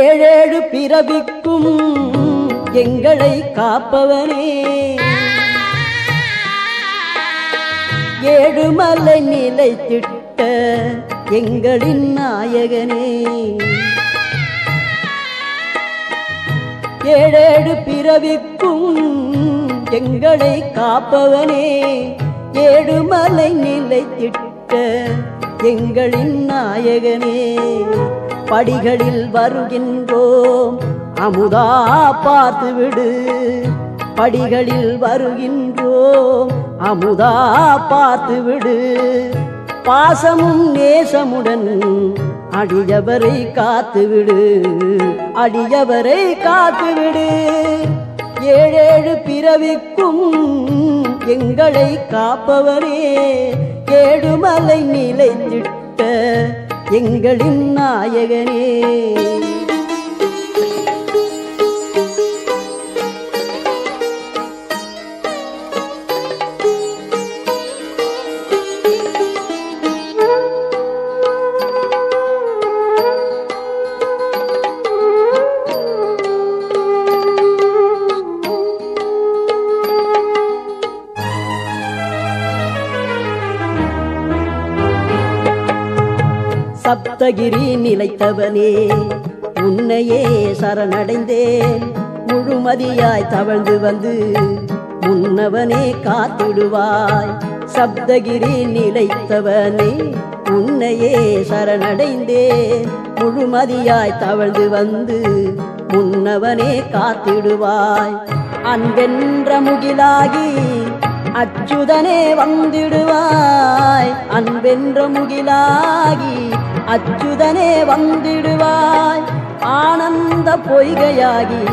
ஏழேழு பிறவிக்கும் எங்களை காப்பவனே. ஏழுமலை திட்ட எங்களின் நாயகனே. ஏழேழு பிறவிக்கும் எங்களை காப்பவனே. ஏழுமலை திட்ட எங்களின் நாயகனே. படிகளில் வருகின்றோம். அமுதா பார்த்து விடு. படிகளில் வருகின்றோம். அமுதா பார்த்து விடு. பாசமும் நேசமுடன் அடியவரை காத்துவிடு அடியவரை காத்துவிடு ஏழேழு பிறவிக்கும் எங்களை காப்பவரே. ஏழுமலை நிலைத்திட்ட எங்களின் நாயகனே. சப்தகிரி நிலைத்தவனே உன்னையே சரணடைந்தேன். முழுமதியாய் தவழ்ந்து வந்து முன்னவனே காத்திடுவாய். சப்தகிரி நிலைத்தவனே உன்னையே சரணடைந்தேன். முழுமதியாய் தவழ்ந்து வந்து முன்னவனே காத்திடுவாய். அன்பென்ற முகிலாகி அச்சுதனே வந்திடுவாய். அன்பென்ற முகிலாகி அச்சுதனே வந்திடுவாய். ஆனந்த பொய்கையாகி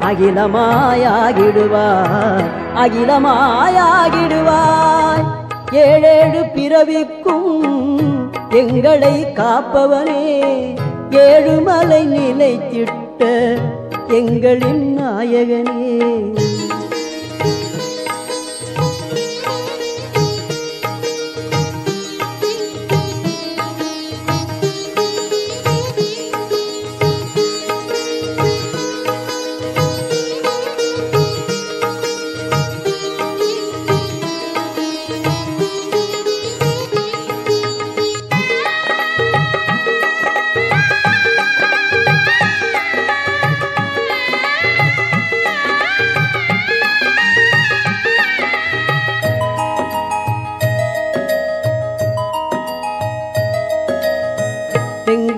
அகிலமாயாகிடுவாய். அகிலமாயாகிடுவாய். ஏழேழு பிறவிக்கும் எங்களை காப்பவனே. ஏழுமலை நிலைத்திட்ட எங்களின் நாயகனே.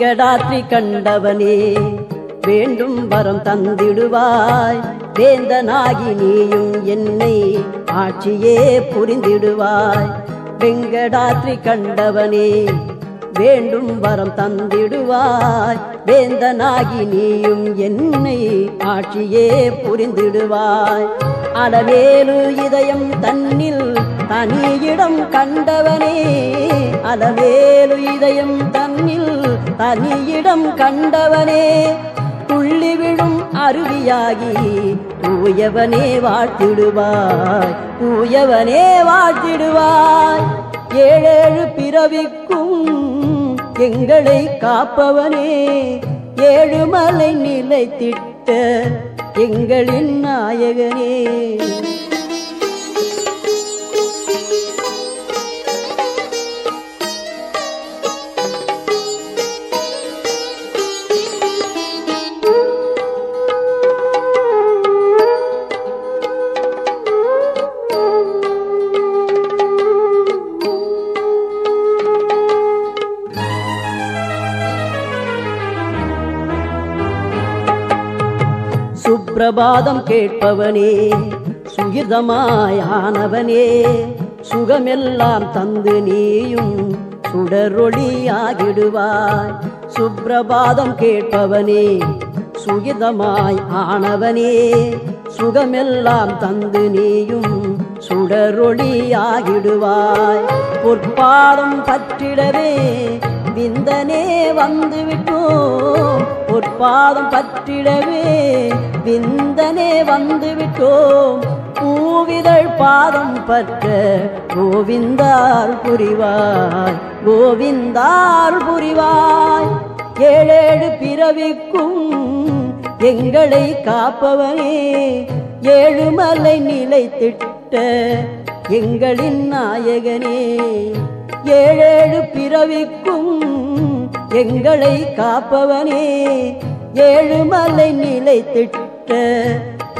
வெங்கடாத்ரி கண்டவனே வேண்டும் வரம் தந்திடுவாய். வேந்தனாகி நீயும் என்னை ஆட்சியே புரிந்திடுவாய். வெங்கடாத்ரி கண்டவனே வேண்டும் வரம் தந்திடுவாய். வேந்தனாகி நீயும் என்னை ஆட்சியே புரிந்திடுவாய். அளவேலு இதயம் தன்னில் தனியிடம் கண்டவனே அளவேலு இதயம் தன்னில் தனியிடம் கண்டவனே துள்ளி விழும் அருவியாகி தூயவனே வாழ்த்திடுவாய் தூயவனே வாழ்த்திடுவாய். ஏழேழு பிறவிக்கும் எங்களை காப்பவனே ஏழுமலை நிலைத்திட்ட எங்களின் நாயகனே. பிரபாதம் கேட்பவனே சுகிதமாயானவனே சுகமெல்லாம் தந்து நீயும் சுடரொளியாகிடுவாய் சுப்பிரபாதம் கேட்பவனே சுகிதமாய் ஆனவனே சுகமெல்லாம் தந்து நீயும் சுடரொளியாகிடுவாய் பொற்பாதம் பற்றிடவே விந்தனே வந்து விட்டோம் பொற்பாதம் பற்றிடவே விந்தனே வந்து விட்டோம் பூவிதழ் பாதம் பற்ற கோவிந்தார் புரிவாய் கோவிந்தார் புரிவாய். ஏழேழு பிறவிக்கும் எங்களை காப்பவனே ஏழுமலை நிலை திட்ட எங்களின் நாயகனே. ஏழேழு பிறவிக்கும் எங்களை காப்பவனே. ஏழுமலை திட்ட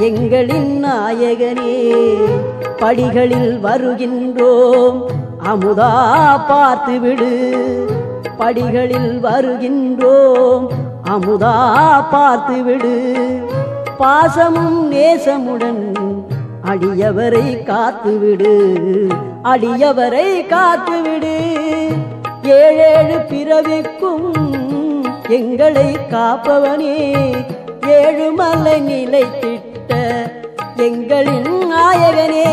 எங்களின் நாயகனே. படிகளில் வருகின்றோம் அமுதா பார்த்துவிடு படிகளில் வருகின்றோம் அமுதா பார்த்துவிடு பாசமும் நேசமுடன் அடியவரை காத்துவிடு. அடியவரை காத்துவிடு. ஏழேழு பிறவிக்கும் எங்களை காப்பவனே. ஏழுமலை திட்ட எங்களின் நாயகனே.